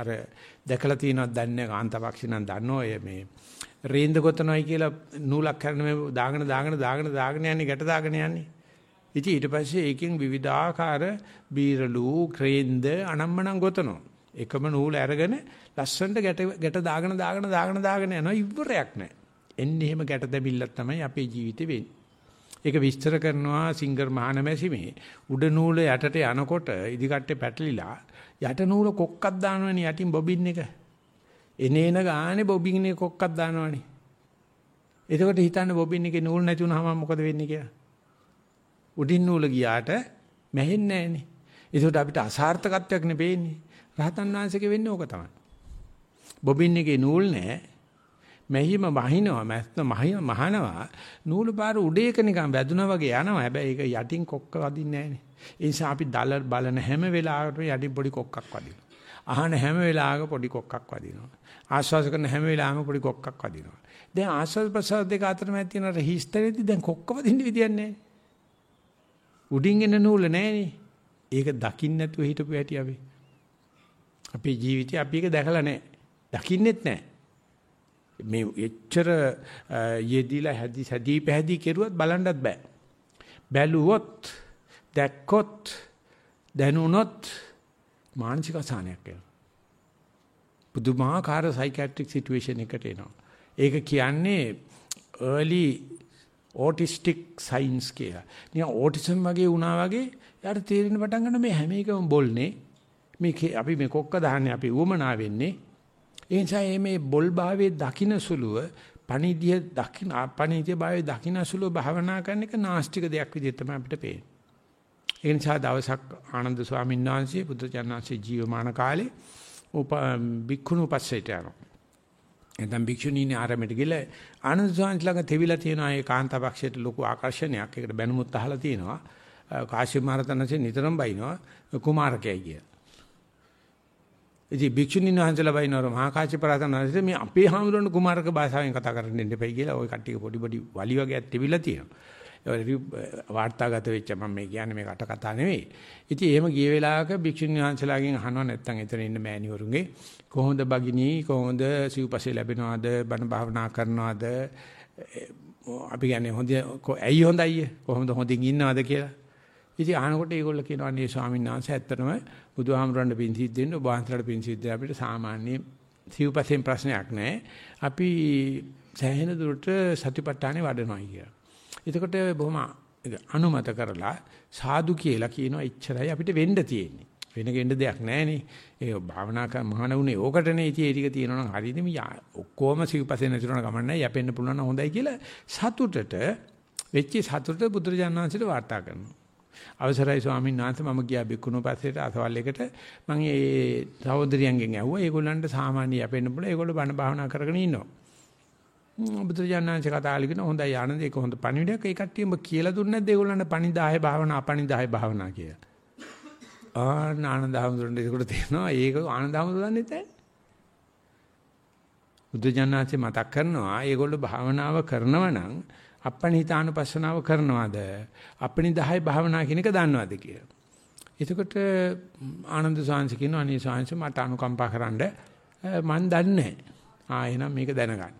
අර දැකලා තියෙනවද දන්නේ කාන්තාවක්ෂි නම් දන්නෝ මේ රේන්ද ගොතනොයි කියලා නූලක් කරන මේ දාගෙන දාගෙන දාගෙන දාගෙන යන්නේ ගැට දාගෙන යන්නේ. ඉතින් ඊට පස්සේ ඒකෙන් විවිධාකාර බීරලු ක්‍රේන්ද අනම්මනම් ගොතනවා. එකම නූල අරගෙන ලස්සනට ගැට ගැට දාගෙන දාගෙන දාගෙන දාගෙන යනවා ඉවරයක් නැහැ. එන්නේ එහෙම ගැට දැමිල්ලක් තමයි අපේ ජීවිතේ වෙන්නේ. ඒක විස්තර කරනවා සිංගර් මහානමැසිමේ උඩ නූල යටට යනකොට ඉදිකට්ටේ පැටලිලා යට නූල කොක්කක් දානවනේ යටින් බොබින් එක. එනේන ගානේ බොබින් එක කොක්කක් දානවනේ. එතකොට හිතන්නේ බොබින් එකේ නූල් නැති වුනහම මොකද වෙන්නේ කියලා. උඩින් නූල ගියාට මැහෙන්නේ නැහනේ. ඒකට අපිට අසාර්ථකත්වයක් නෙපෙන්නේ. රහතන් වහන්සේගේ වෙන්නේ ඕක තමයි. බොබින් එකේ නූල් නැහැ. මෙහිම වහිනවා මැස්ත මහනවා. නූල පාර උඩේක නිකන් වැදුනා වගේ යනවා. හැබැයි ඒක යටින් කොක්ක වදින්නේ නැහනේ. ඒ නිසා අපි දල බලන හැම වෙලාවකටම යටින් පොඩි කොක්කක් වදිනවා. අහන හැම වෙලාවක පොඩි කොක්කක් වදිනවා. ආශ්වාස කරන හැම වෙලාවෙම පොඩි කොක්කක් වදිනවා. දැන් ආශ්වාස ප්‍රශ්වාස දෙක අතර මැද තියෙන හිස්තරේදී දැන් කොක්ක වදින්න විදියක් නැහැ. උඩින් එන නූල නැහනේ. ඒක දකින්න නැතුව හිටපු හැටි අපි. අපේ ජීවිතේ අපි ඒක දැකලා නැහැ. දකින්නෙත් නැහැ. මේ එච්චර යෙදිලා හැදි සැදී පැහැදී කෙරුවත් බලන්නත් බෑ. බැලුවොත් දැක්කොත් දැනුනොත් මානසික අසහනයක් එනවා. පුදුමාකාර සයිකියාට්‍රික් සිටුේෂන් එකකට එනවා. ඒක කියන්නේ early autistic signs කියලා. නිකන් autism වගේ වුණා වගේ යාට තේරෙන්න පටන් ගන්න මේ හැම එකම බොල්නේ. මේ අපි මේ කොක්ක දාන්නේ අපි උවමනා වෙන්නේ ඒ නිසා මේ බොල් භාවයේ දකින්න සුළුව පණිදිය දකින්න පණිදිය භාවයේ දකින්න සුළුව භාවනා කරන එක නාස්තික දෙයක් විදිහට තමයි අපිට පේන්නේ. ඒ නිසා දවසක් ආනන්ද ස්වාමීන් වහන්සේ බුදුචානන්සේ ජීවමාන කාලේ උප බික්ඛුණු පස්සේට යනවා. එතෙන් භික්ෂුණීනේ ආරමයට ගිහලා ආනන්ද ස්වාමීන් ළඟ තෙවිලා තියෙනවා ඒ කාන්තාපක්ෂයට ලොකු ආකර්ෂණයක්. ඒකට බැනුමුත් අහලා තියෙනවා. කාශ්‍යප මහ රහතන්සේ නිතරම බයිනවා කුමාරකයයි කියලා. ඉතින් භික්ෂුණීන් වහන්සේලා වයින්වර මහා කාශ්‍යප රහතන් වහන්සේ මේ අපේ හාමුදුරන් කුමාරක භාෂාවෙන් කතා කරන්න දෙන්න එපයි කියලා ওই කට්ටිය පොඩි පොඩි වලි වගේක් තිබිලා තියෙනවා. ඒ වාර්තාගත වෙච්ච මම මේ කියන්නේ මේ කට කතා නෙවෙයි. ඉතින් එහෙම ගිය වෙලාවක භික්ෂුණීන් වහන්සේලාගෙන් අහනවා නැත්තම් එතන ඉන්න මෑණිවරුන්ගේ කොහොමද බගිනී කොහොමද සිව්පසේ ලැබෙනවද බණ භාවනා කරනවද අපි කියන්නේ හොඳ ඇයි හොඳයි කොහොමද හොඳින් ඉන්නවද කියලා. ඉතින් අහනකොට ඒගොල්ලෝ කියනවා අනේ ස්වාමීන් වහන්සේ ඇත්තටම බුදුහාමුදුරන්ට පින් සිද්ධ දෙන්න ඔබ වහන්සේලාට පින් සිද්ධ අපිට සාමාන්‍ය සිව්පසෙන් ප්‍රශ්නයක් නැහැ. අපි සෑහෙන දුරට සතිපට්ඨානේ වඩනවා කියලා. එතකොට බොහොම අනුමත කරලා සාදු කියලා කියනවා ඉච්චරයි අපිට වෙන්න තියෙන්නේ. වෙන ගෙන්න දෙයක් නැහනේ. ඒ භාවනා කර මහාන උනේ ඕකටනේ ඉතින් ඒ ටික තියෙනවා නම් හරියද මේ ඔක්කොම සිව්පසෙන් නැතිවෙන ගමන් නැහැ යැපෙන්න පුළුවන් නම් හොඳයි කියලා සතුටට වෙච්ච සතුටට බුදුරජාණන් වහන්සේට වාර්තා කරනවා. අවසරයි ස්වාමීන් වහන්සේ මම ගියා බික්කුණු පස්සේට අසවල් එකට මම ඒ සහෝදරියන්ගෙන් ඇහුවා ඒගොල්ලන්ට සාමාන්‍ය යැපෙන්න පුළුවන් ඒගොල්ලෝ බණ භාවනා කරගෙන ඉන්නවා. බුදුරජාණන්සේ කතා කළගෙන හොඳයි ආනන්ද ඒක හොඳ පණිවිඩයක් ඒ කට්ටියම කියලා දුන්නේ නැද්ද ඒගොල්ලන්ට පණිදාය භාවනා අපණිදාය භාවනා කියලා. ආ ආනන්ද හැමෝටම ඒකට තේරෙනවා ඒක ආනන්ද හැමෝටම දන්නේ නැහැ. බුදුජානනාංශේ මතක් කරනවා ඒගොල්ලෝ භාවනාව කරනවා නම් අපනිතානුපස්සනාව කරනවද? අපනිදාය භාවනා කියන එක දන්නවද කියලා. එතකොට ආනන්ද සාංශ කියනවා අනේ සාංශ මට අනුකම්පා කරන්න මන් දන්නේ ආ එහෙනම් මේක දැනගන්න.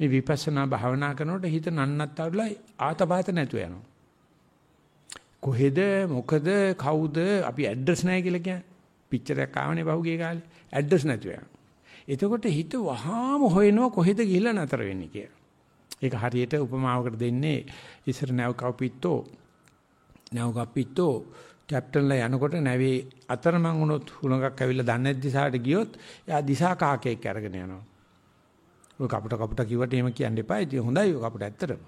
මේ විපස්සනා භාවනා කරනකොට හිත නන්නත්තරලා ආතපాత නැතුව යනවා. කොහෙද මොකද කවුද අපි ඇඩ්‍රස් නැහැ කියලා කියන්නේ. පික්චර් එකක් ආවනේ බහුගේ කාලේ. ඇඩ්‍රස් නැතුව යනවා. එතකොට හිත වහාම හොයනවා කොහෙද ගිහිල්ලා නතර වෙන්නේ කියලා. ඒක හරියට උපමාවකට දෙන්නේ ඉස්සර නැව කපිත්තෝ නැව කපිත්තෝ කැප්ටන්ලා යනකොට නැවේ අතරමං වුණොත් හුලඟක් ඇවිල්ලා දන්නේ නැති දිශාවට ගියොත් එයා දිශා කාකයක් අරගෙන යනවා. ඔය කපුට කපුට කිව්වට එහෙම කියන්න එපා. ඉතින් හොඳයි ඔය කපුට ඇත්තටම.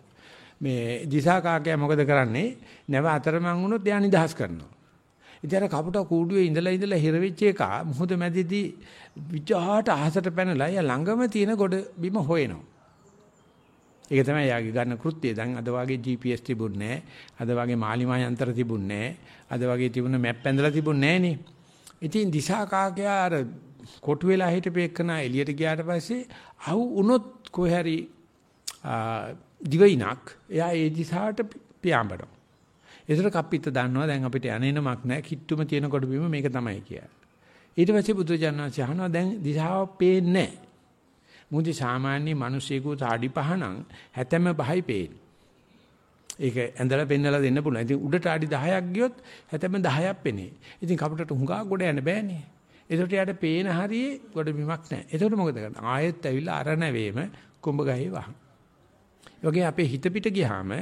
මේ දිශා කාකයා මොකද කරන්නේ? නැව අතරමං වුණොත් එයා නිදහස් කරනවා. ඉතින් අර කපුට කූඩුවේ ඉඳලා ඉඳලා හිර වෙච්ච එක මොහොත මැදිදී විජහාට අහසට පැනලා එයා ළඟම තියෙන ගොඩ බිම හොයනවා. ඒක තමයි යාගේ ගන්න කෘත්‍යය. දැන් අද වගේ GPS තිබුණේ අද වගේ මාලිමා යන්ත්‍ර තිබුණේ අද වගේ තිබුණ මැප් ඇඳලා තිබුණේ නැහනේ. ඉතින් දිශා කාකයා අර කොටු වෙලා හිටපේකන එළියට ගියාට පස්සේ අහු වුණොත් කොහරි දිවයිනක් එයා ඒ දිශාවට පියාඹනවා. ඒතර කප්පිට දන්නවා දැන් අපිට යන්නේනමක් නැහැ කිට්ටුම තියෙන කොට බීම මේක තමයි කියලා. ඊට පස්සේ බුදුජානනාංශය අහනවා දැන් දිශාව පේන්නේ නැහැ. මුදි සාමාන්‍ය මිනිස්සෙකුට අඩි පහනම් හැතැම්ම පහයි පේන්නේ. ඒක ඇඳලා පෙන්නලා දෙන්න පුළුවන්. ඉතින් උඩට අඩි 10ක් ගියොත් හැතැම්ම 10ක් පෙනේ. ඉතින් කපුටට හුඟා ගොඩ යන්න බෑනේ. ඒකට යාට පේන හරියේ ගොඩ බිමක් නැහැ. ඒකට මොකද කරන්නේ? ආයෙත් ඇවිල්ලා අර නැවේම කුඹ ගහේ වහන. ඒ අපේ හිත පිට ගියාම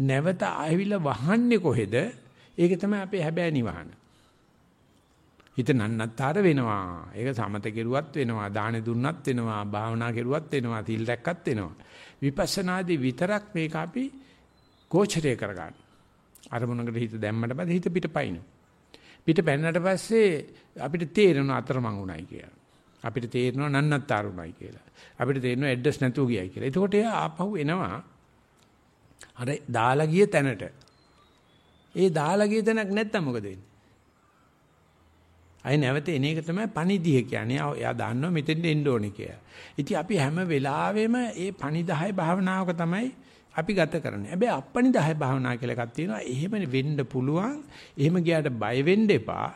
නැවත ආවිල්ලා වහන්නේ කොහෙද? ඒක තමයි අපේ හැබෑ නිවහන. හිත නන්නත්තර වෙනවා. ඒක සමත කෙරුවත් වෙනවා, දාන දුන්නත් වෙනවා, භාවනා කෙරුවත් වෙනවා, තිල් රැක්කත් වෙනවා. විපස්සනාදී විතරක් මේක අපි ගෝචරය කරගන්න. අරමුණකට හිත දැම්මට පස්සේ හිත පිටපයින්. පිට පැන්නට පස්සේ අපිට තේරෙන අතරමං උණයි කියලා. අපිට තේරෙනවා නන්නත්තර උණයි කියලා. අපිට තේරෙනවා ඇඩ්‍රස් නැතුව ගියයි කියලා. එතකොට එයා ආපහු එනවා. අර දාලා ගිය තැනට. ඒ දාලා ගිය තැනක් නැත්තම් මොකද වෙන්නේ? අය නැවත එන එක තමයි පණිදිය කියන්නේ. එයා දන්නවා මෙතෙන්ට එන්න ඕනේ කියලා. ඉතින් අපි හැම වෙලාවෙම මේ පණිදාය භාවනාවක තමයි අපි ගත කරන්නේ. හැබැයි අපණිදාය භාවනා කියලා එකක් තියෙනවා. එහෙම වෙන්න පුළුවන්. එහෙම ගියාට බය වෙන්න එපා.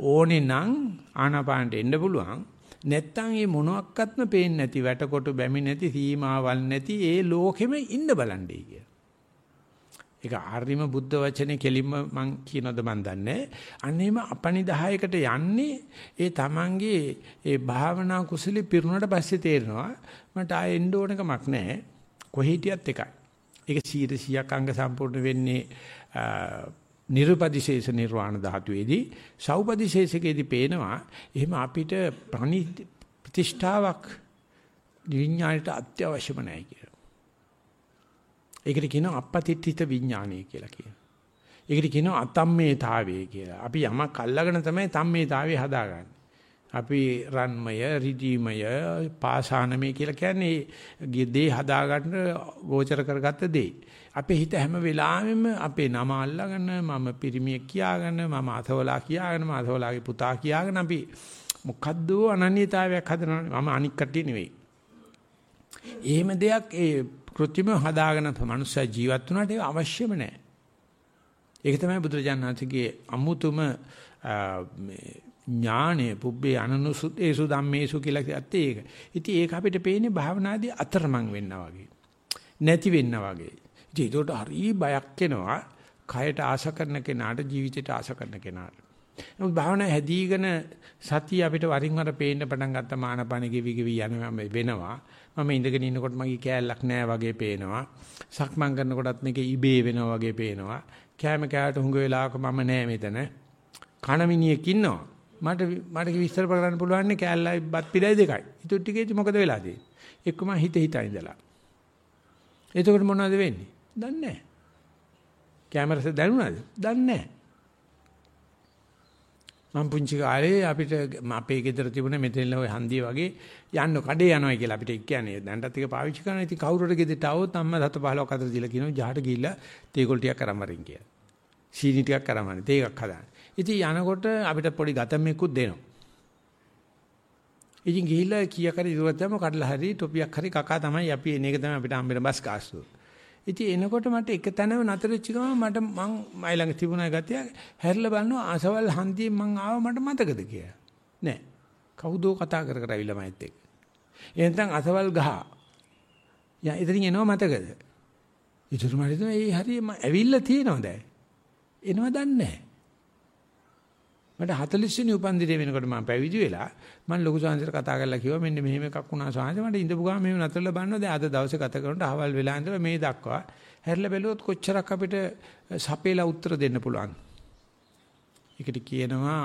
ඕනේ නම් ආනාපානට එන්න පුළුවන්. නැත්තම් මේ මොනක්වත්ම පේන්නේ නැති වැටකොටු බැමි නැති සීමාවල් නැති ඒ ලෝකෙම ඉන්න බලන්නේ කියලා. ඒක ආර්යම බුද්ධ වචනේ කෙලින්ම මං කියනද මන් දන්නේ. අන්නේම අපනිදායකට යන්නේ ඒ තමන්ගේ ඒ භාවනා කුසලී පිරුණාට පස්සේ තේරෙනවා මට ආයෙ එන්න ඕන කමක් නැහැ. කොහේ හිටියත් එකයි. ඒක 100ක් අංග සම්පූර්ණ වෙන්නේ නිර්පදිශේෂ නිර්වාණ ධාතුවේදී සෞපදිශේෂකේදී පේනවා එහෙම අපිට ප්‍රතිෂ්ඨාවක් විඥාණයට අත්‍යවශ්‍යම නැහැ කියලා. ඒකට කියනවා අපපතිත්‍ිත විඥානය කියලා කියනවා. ඒකට කියනවා අතම්මේතාවය කියලා. අපි යමක් අල්ලගෙන තමයි තම්මේතාවය හදාගන්නේ. අපි රන්මය, රිදීමය, පාසානමය කියලා කියන්නේ දේ හදාගන්න ගෝචර කරගත්ත දේ. අපේ හිත හැම වෙලාවෙම අපේ නම අල්ලගෙන මම පිරිමියෙක් කියාගෙන මම අතවලා කියාගෙන මම අතවලාගේ පුතා කියාගෙන අපි මොකද්ද අනන්‍යතාවයක් හදනවනේ මම අනික් කට්ටිය නෙවෙයි. එහෙම දෙයක් ඒ කෘත්‍රිමව හදාගෙන මනුස්සය ජීවත් වුණාට ඒක අවශ්‍යම නැහැ. ඒක තමයි බුදුරජාණන්සේගේ අමුතුම ඥානය පුබ්බේ අනනුසුතේසු ධම්මේසු කියලා කියත්තේ ඒක. ඉතින් ඒක අපිට පේන්නේ භාවනාදී අතරමං වෙන්නා වගේ. නැති වෙන්නා වගේ. ඉතින් ඒකට හරි බයක් එනවා. කයට ආශ කරන කෙනාට ජීවිතයට ආශ කරන කෙනාට. නමුත් භාවනා හැදීගෙන සතිය අපිට වරින් වර පේන්න පටන් ගත්ත මානපණ ගෙවි ගෙවි යනවා වෙනවා. මම ඉඳගෙන ඉන්නකොට මගේ කෑල්ලක් නැහැ වගේ පේනවා. සක්මන් කරනකොටත් මේක ඉබේ වෙනවා වගේ පේනවා. කෑම කෑවට හුඟ වෙලාවක මම නැහැ මෙතන. කණමිනියෙක් ඉන්නවා. මට මට විස්තර කරන්න පුළුවන් නේ කෑල්ලයි බත් පිළයි දෙකයි. ඊට ටිකේදී මොකද වෙලා තියෙන්නේ? එක්කම හිත හිතා ඉඳලා. එතකොට මොනවද වෙන්නේ? දන්නේ නැහැ. කැමරාස දැනුණාද? දන්නේ නැහැ. මම පුංචි කාලේ අපිට අපේ ගෙදර තිබුණ මෙතන ඔය හන්දිය වගේ යන්න කඩේ යනවා කියලා අපිට කියන්නේ දැන්ටත් එක පාවිච්චි කරනවා ඉතින් කවුරුර ගෙදරට આવොත් අම්මා 7 15ක් අතර දීලා කියනවා ජහට ගිහිල්ලා තේකොල් ටිකක් අරන් වරින් කියලා. සීනි ටිකක් අරන් වරින් තේ එකක් හදාන්න. ඉතින් යනකොට අපිට පොඩි ගතමෙකුත් දෙනවා. ඉතින් ගිහිල්ලා කීයක් හරි ඉරුවත් දැම්ම කඩලා හරි ටොපියක් හරි කකා තමයි අපි එන එක තමයි අපිට හම්බෙන බස් කාස්තුව. ඉතින් එනකොට මට එක තැනම නතර වෙච්ච ගමන් මට මං මයි ළඟ තිබුණා ගතිය හැරිලා බලනවා අසවල් හන්දියෙන් මං ආව මට මතකද කියලා. නෑ. කවුදෝ කතා කර කර ඇවිල්ලා මයිත් එක්ක. එහෙනම් අසවල් ගහ. යා ඉතින් එනවා මතකද? ඉතුරු මට ඒ හරිය ඇවිල්ලා තියෙනවද? එනවා දන්නේ නෑ. මට 40 වෙනි උපන්දිනේ වෙනකොට මම පැවිදි වෙලා මම ලොකු සංසාර කතා කරලා කිව්වා මෙන්න මෙහෙම එකක් වුණා සාහස මට ඉඳපු ගාම මෙහෙම නතරලා බලනවා දැන් අද දවසේ ගත කරනට අහවල් වෙලා ඉඳලා මේ දක්වා හැරිලා බැලුවොත් කොච්චරක් අපිට සපේලා උත්තර දෙන්න පුළුවන්. ඒකට කියනවා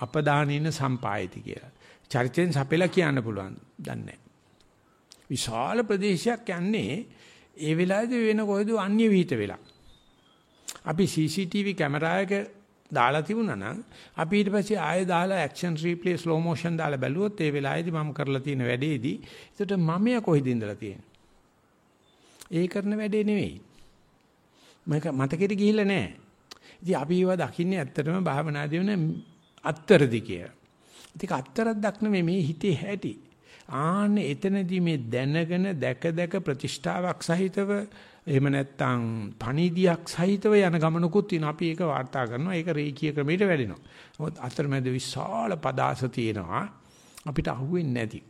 අපදානින සම්පායති කියලා. චරිතෙන් සපේලා කියන්න පුළුවන්. දන්නේ විශාල ප්‍රදේශයක් යන්නේ ඒ වෙලාවේදී වෙන කොහෙද අන්‍ය විහිිත වෙලා. අපි CCTV කැමරාවක දාලා තිබුණා නම් අපි ඊට පස්සේ ආයෙ දාලා ඇක්ෂන් රීප්ලේ ස්ලෝ මෝෂන් දාලා බැලුවොත් ඒ වෙලාවේදී මම කරලා තියෙන වැඩේදී ඒකට මමයා කොහෙද ඉඳලා තියෙන්නේ? ඒ කරන වැඩේ නෙවෙයි. මම මතකෙට ගිහිල්ලා නැහැ. ඉතින් අපි ඒවා දකින්නේ ඇත්තටම භාවනාදී වෙන අත්තරදි කිය. ඉතින් අත්තරක් දක්න මේ හිතේ හැටි. ආන්නේ එතනදී මේ දැනගෙන දැක දැක ප්‍රතිෂ්ඨාවක් සහිතව එහෙම නැත්නම් පණිදියක් සහිතව යන ගමනකුත් තියෙනවා. අපි ඒක වාර්තා කරනවා. ඒක රේඛීය ක්‍රමයට වැඩෙනවා. මොකද අතරමැද විශාල පදාස තියෙනවා. අපිට අහුවෙන්නේ නැති.